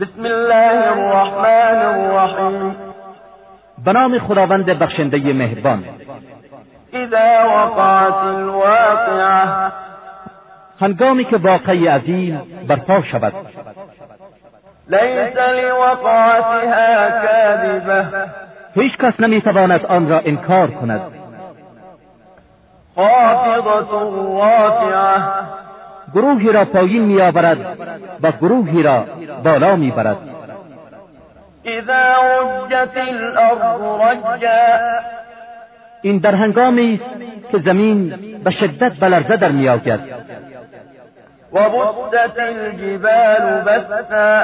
بسم الله الرحمن الرحیم به نام خداوند بخشنده مهربان. اذا وقعت الواقعه هنگامی که واقعی عظیم برپا شود. لیس لوقعتها کاذبه. هیچ کس نمی‌تواند آن را انکار کند. خافضة رافعه گروهی را پایین میآورد و گروهی را بالا می‌برد. اذا رجت الارض رجا. این در هنگامی است که زمین به شدت به لرزه در میآید. وبست الجبال بسا.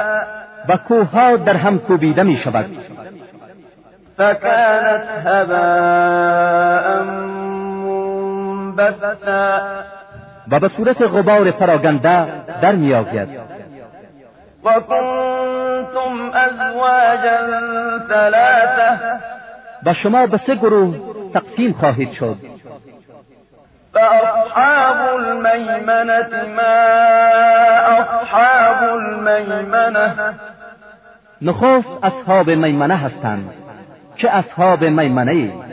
و کوهها در هم کوبیده می شود فكانت هباء منبثا. و به صورت غبار پراگنده در میآید وكنتم ازواجا ثلاثه و شما به سه گروه تقسیم خواهید شد. فأصحاب الميمنة ما أصحاب الميمنة نخست اصحاب میمنه هستند. چه اصحاب میمنه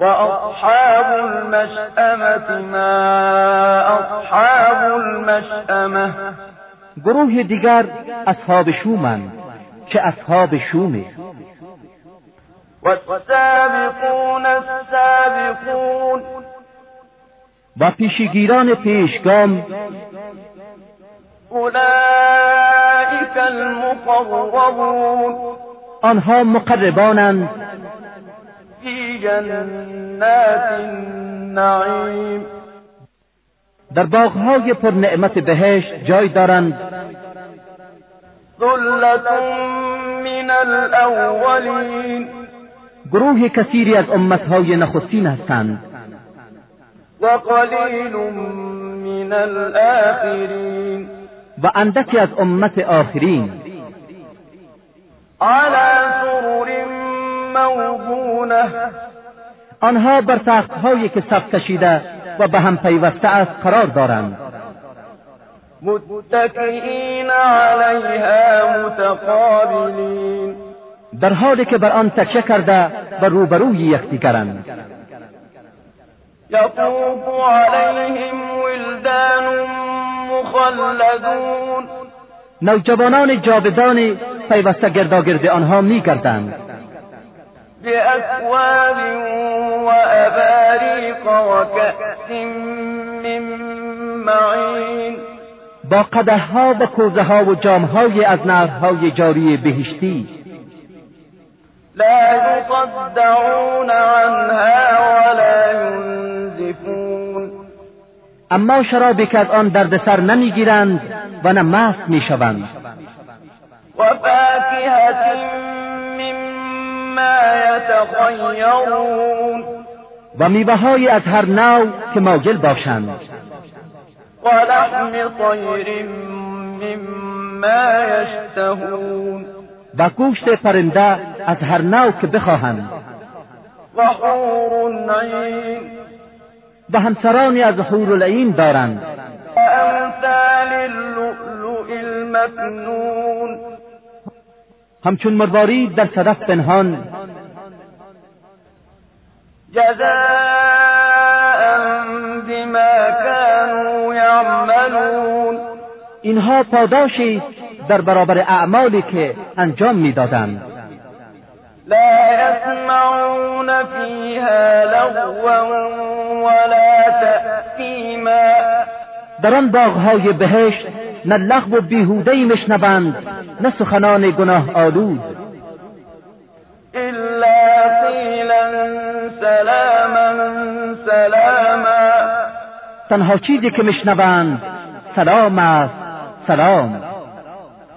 وأصحاب المشأمة ما أصحاب المشأمة. گروه دیگر اصحاب شومند چه اصحاب شومه. والسابقون السابقون. و پیشگیران پیشگام أولئك المقربون. آنها مقربانند. في جنات النعيم. در باغهای پر نعمت بهشت جای دارند. ثلة من الأولين. گروه کثیری از امتهای نخستین هستند. وقليل من الآخرين و اندکی از امت آخرین. على سرر موضونة آنها بر تختهایی که صف کشیده و به هم پیوسته است قرار دارند. متكئين عليها متقابلين در حالی که بر آن تکیه کرده و روبروی یکدیگرند. يطوف عليهم ولدان مخلدون. نوجوانان جاودان پیوسته گرداگرد آنها میگردند. بأكواب وأباريق وكأس من معين. با قدهها و کوزه ها و جامهای از نهرهای جاری بهشتی. لا يصدعون عنها ولا ينزفون. اما شرابی که از آن دردسر نمی‌گیرند و نه مست می‌شوند. وفاكهة مما يتخيرون و میوههایی از هر نوع که ماجل باشند. ولحم طير مما يشتهون و گوشت پرنده از هر نوع که بخواهند. وحور عين و همسرانی از حور العین دارند. وأمثال اللؤلؤ المكنون. همچون مروارید در صدف پنهان جزاء بما كانوا يعملون. اینها پاداشی در برابر اعمالی که انجام می‌دادند. لا يسمعون فيها لغوا ولا تأثيما. در آن باغهای بهشت نه لغو و بیهودهای میشنوند نه سخنان گناه آلود. سلاما سلاما. تنها چیزی که میشنوند سلام است سلام.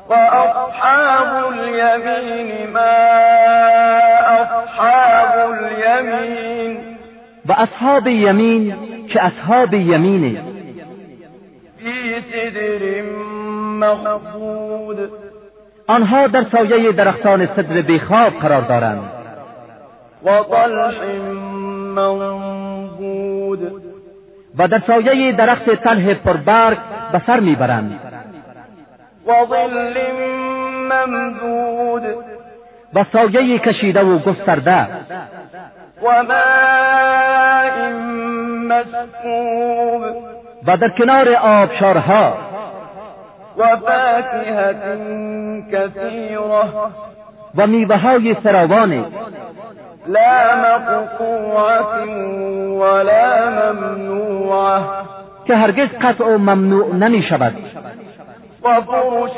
وأصحاب اليمين ما أصحاب اليمين و اصحاب یمین که اصحاب یمینه. في سدر مخضود. آنها در سایه درختان صدر بیخواب قرار دارند. وطلح منضود. و در سایه درخت تله پربرگ به سر می‌برند. وظل ممدود و سایه کشیده و گسترده. و ماء مسکوب. و در کنار آبشارها. و فاکهة کثیره. و میوههای فراوان لا مقطوعة ولا ممنوعة. که هرگز قطع و ممنوع نمی شود و فرش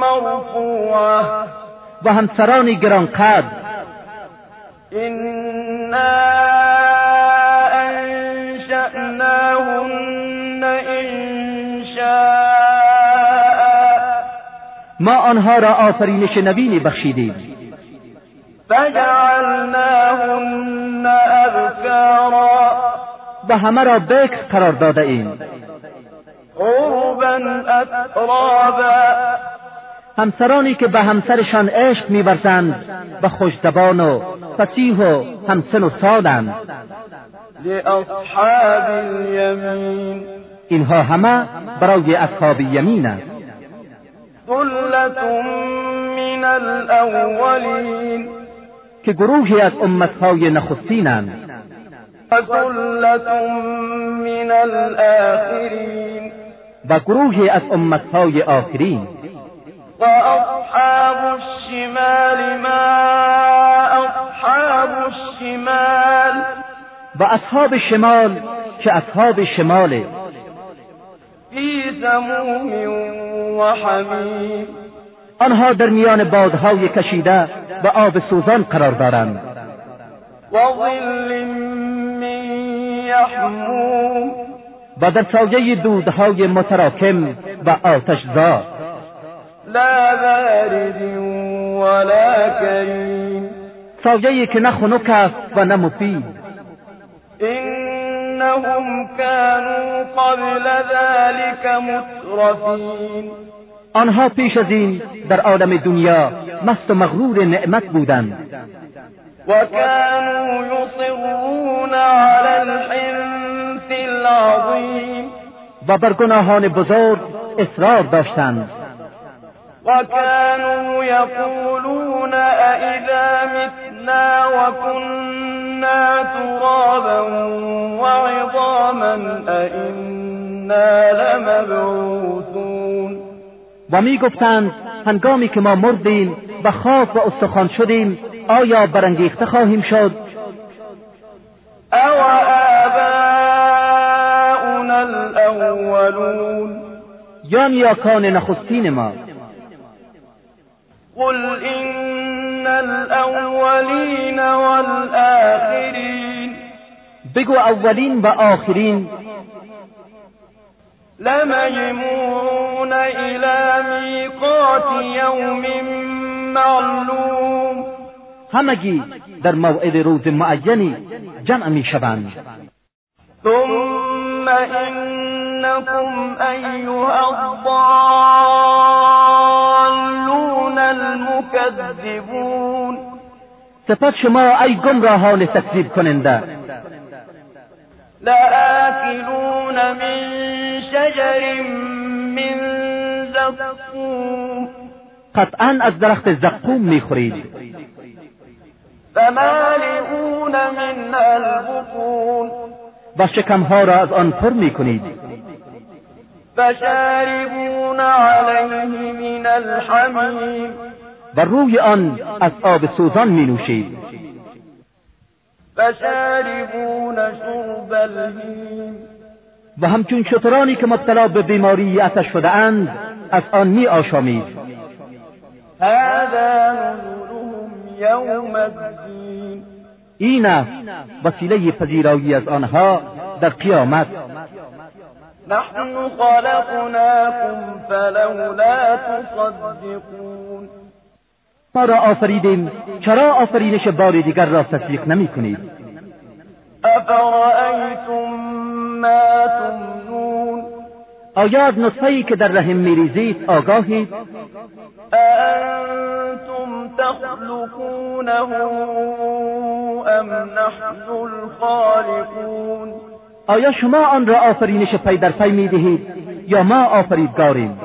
مرفوعة. و همسرانی گرانقدر. إنا أنشأناهن إنشاء ما آنها را آفرینش نوینی بخشیدیم. فجعلناهن أبكارا. و همه را بکر قرار داده ایم. عربا أترابا. همسرانی که به همسرشان عشق میورزند و خوشزبان و فسیح و همسن و سالند لأصحاب اليمين اینها همه برای اصحاب یمین است. من الأولين که گروهی از امتهای نخستینند. من الآخرين و گروهی از امتهای آخرین. وأصحاب الشمال ما أصحاب الشمال و اصحاب شمال که اصحاب شمال في سموم وحميم آنها در میان بادهای کشیده و آب سوزان قرار دارند. وظل من يحموم و در سایه دودهای متراکم و آتش زار لا بارد ولا كريم سایه که نه خنک است و نه مفید. إنهم كانوا قبل ذلك مترفين آنها پیش از این در عالم دنیا مست و مغرور نعمت بودند وكانوا يصرون على الحنث العظيم. و بر گناهان بزرگ اصرار داشتند وكانوا يقولون أئذا متنا وكنا ترابا وعظاما أئنا لمبعوثون. و می گفتند هنگامی که ما مردیم و خاک و استخوان شدیم آیا برانگیخته خواهیم شد؟ أو آباؤنا الأولون یا نیاکان نخستین ما؟ قل إن الأولين والآخرين بگو اولین و آخرین. لمجموعون إلى ميقات يوم معلوم. همگی در موعد روز معینی جمع می شوند. ثم إنكم أيها الضالون المكذبون سپس شما ای گمراهان تکذیب کننده. لآكلون من شجر من زقوم. قطعا از درخت زقوم می‌خورید. فمالئون منها البطون. و شکمها را از آن پر می‌کنید. فشاربون عليه من الحميم و روی آن از آب سوزان می نوشید فشاربون شرب الهيم و همچون شترانی که مبتلا به بیماری آتش شده اند از آن می آشامید. هذا نزلهم يوم الدين. این است وسیله پذیرایی از آنها در قیامت. نحن خلقناكم فلولا تصدقون. ما را آفریدیم چرا آفرینش بار دیگر را تصدیق نمی کنید؟ أفرأيتم ما آیا از نطفه‌ای که در رحم میریزید آگاهید أأنتم تخلقونه أم نحن الخالقون؟ آیا شما آن را آفرینش پی در پی می دهید یا ما آفریدگاریم؟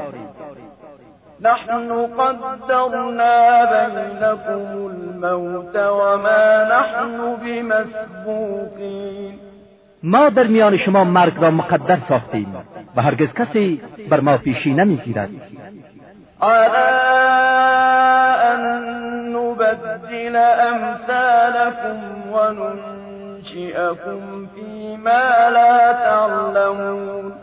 نحن قدرنا بينكم الموت وما نحن بمسبوقین. ما در میان شما مرگ را مقدر ساختیم. و هرگز کسی بر ما پیشی نمی‌گیرد. نبدل امثالكم وننشئكم فيما لا تعلمون.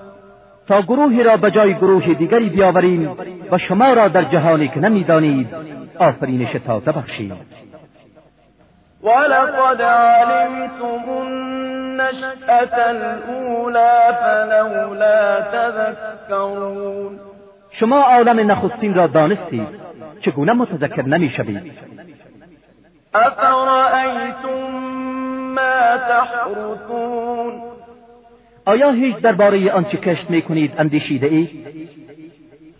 تا گروهی را به جای گروه دیگری بیاوریم و شما را در جهانی که نمی‌دانید آفرینش تازه بخشیم. ولقد علمتم النشأة الأولى فلولا تذكرون. شما عالم نخستین را دانستید چگونه متذکر نمی‌شوید؟ افرأیتم ما تحرثون؟ آیا هیچ درباره آنچه کشت می‌کنید اندیشیده اید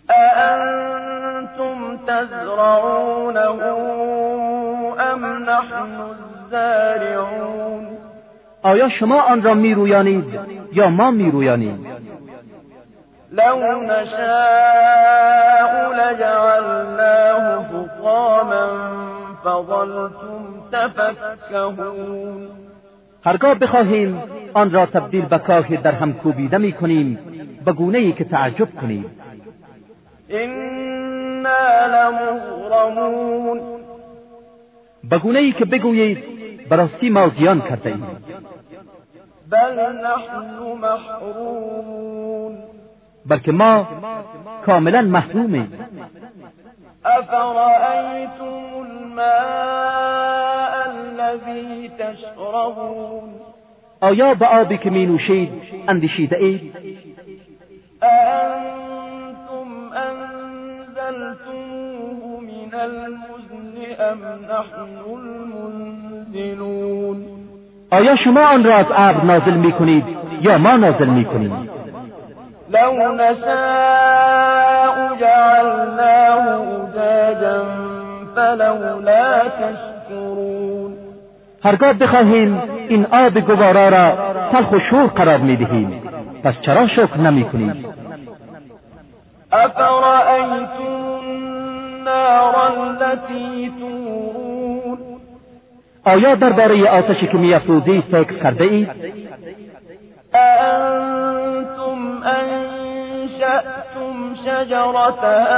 أأنتم تزرعونه أم نحن الزارعون؟ آیا شما آن را میرویانید یا ما میرویانیم؟ لو نشاء لجعلناه حطاما فظلتم تفكهون. هرگاه بخواهیم آن را تبدیل به کاهی در هم کوبیده می کنیم به گونه ای که تعجب کنیم إنا لمغرمون. به گونه ای که بگویید براستی ما زیان کرده ایم. بل نحن محرومون. بلکه ما کاملا محرومیم. أفرأيتم الماء الذي تشربون؟ آیا به آبی که می نوشید اندیشیده اید؟ أأنتم أنزلتموه من المزن أم نحن المنزلون؟ آیا شما آن را از ابر نازل می کنید یا ما نازل می کنیم لو نشاء جعلناه أجاجا فلولا تشكرون. هرگاه بخواهیم این آب گوارا را تلخ و شور قرار می دهیم پس چرا شکر نمی کنید النار التي تورون. آیا درباره آتشی که میافروزید فکر کرده اید أأنتم أنشأتم شجرتها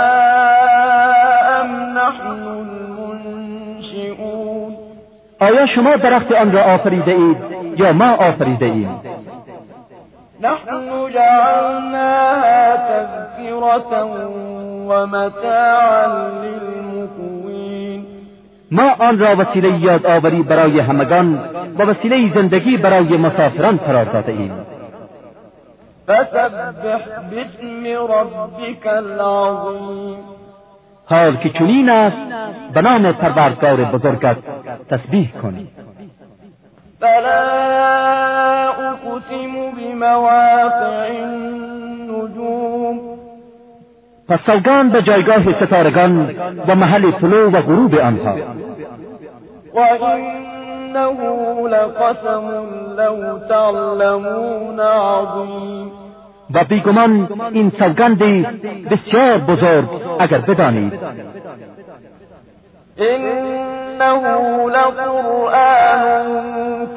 أم نحن المنشئون؟ آیا شما درخت آن را آفریده اید یا ما آفریده ایم نحن جعلناها تذكرة ومتاعا للمقوين. ما آن را وسیله یادآوری برای همگان و وسیله زندگی برای مسافران قرار داده ایم. فسبح باسم ربك العظيم حال که چنین است به نام پروردگار بزرگت تسبیح کن. فلا أقسم بمواقع پس سوگان به جایگاه ستارگان و محل طلوع و غروب آنها. وإنه لقسم لو تعلمون عظيم و بیگمان این سوگندی بسیار بزرگ اگر بدانید. إنه لقرآن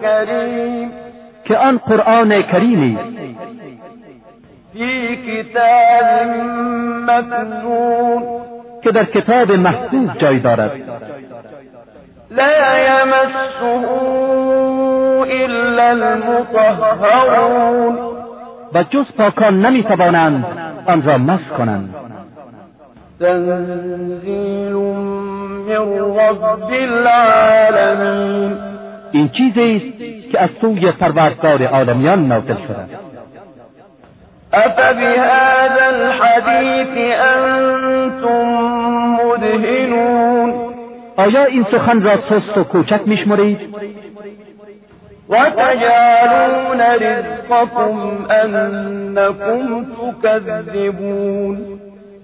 كريم که آن قرآن کریمی في كتاب مكنون که در کتاب محفوظ جای دارد. لا يمسه إلا المطهرون. و جز پاکان نمی‌توانند آن را مس کنند. تنزيل من رب العالمين این چیزی است که از سوی پروردگار عالمیان نازل شده أفبهذا الحديث أنتم مدهنون آیا این سخن را سست و کوچک میشمرید؟ وتجعلون رزقكم أنكم تكذبون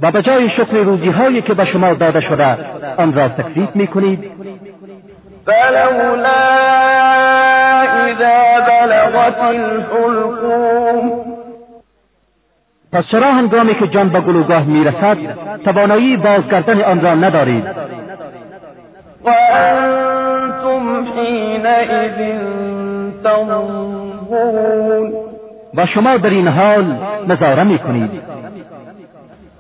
و به جای شکر روزی هایی که به شما داده شده آن را تکذیب می‌کنید؟ فلولا إذا بلغت پس چرا هنگامی که جان به گلوگاه می‌رسد توانایی بازگردن آن را ندارید؟ و انتم حینئذ تنظرون و شما در این حال نظاره می‌کنید.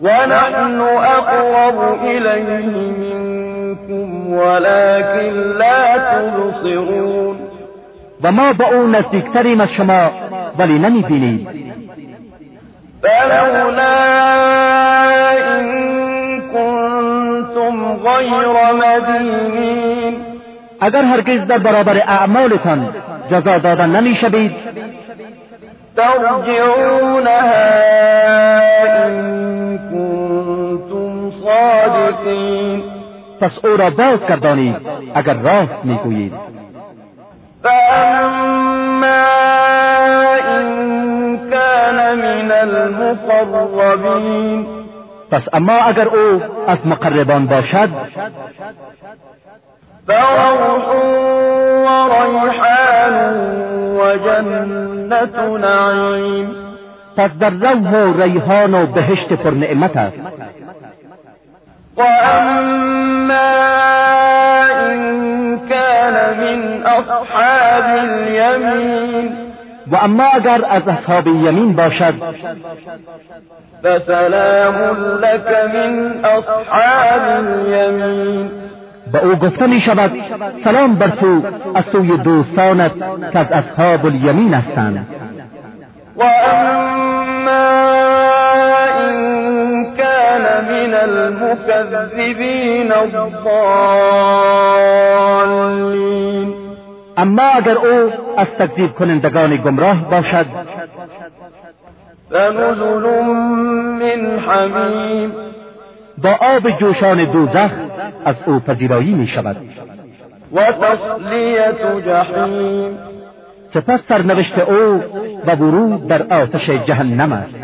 و نحن اقرب الیه منکم ولكن لا تبصرون و ما با او نزدیکتریم از شما ولی نمی‌بینید. فلولا إن كنتم غیر مدینین اگر هرگز در برابر اعمالتان جزا دادن نمیشوید ترجعونها إن كنتم صادقین پس أو را باز گردانید اگر راست میگویید. فأما المقربين. پس اما اگر أو از مقربان باشد فروح و ریحان و جنت نعیم پس در روح و ریحان و بهشت پر نعمت است. و اما این کان من أصحاب الیمین و اما اگر از اصحاب یمین باشد فسلام لك من أصحاب اليمين به او گفته می شود سلام بر تو از سوی دوستانت که از اصحاب الیمین هستند. وأما إن كان من المكذبين الضالين اما اگر او از تکذیب کنندگان گمراه باشد. فنزل من حمیم. با آب جوشان دوزخ از او پذیرایی می شود و تصلیت جحیم. سپس سرنوشت او و ورود در آتش جهنم است.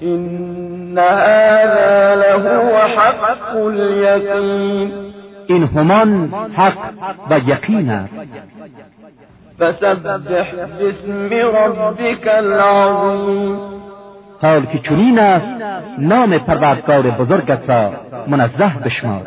این هذا لهو حق الیقین این همان حق و یقین است. فسبح باسم ربك العظیم. حال که چنین است نام پروردگار بزرگت را منزه بشمار.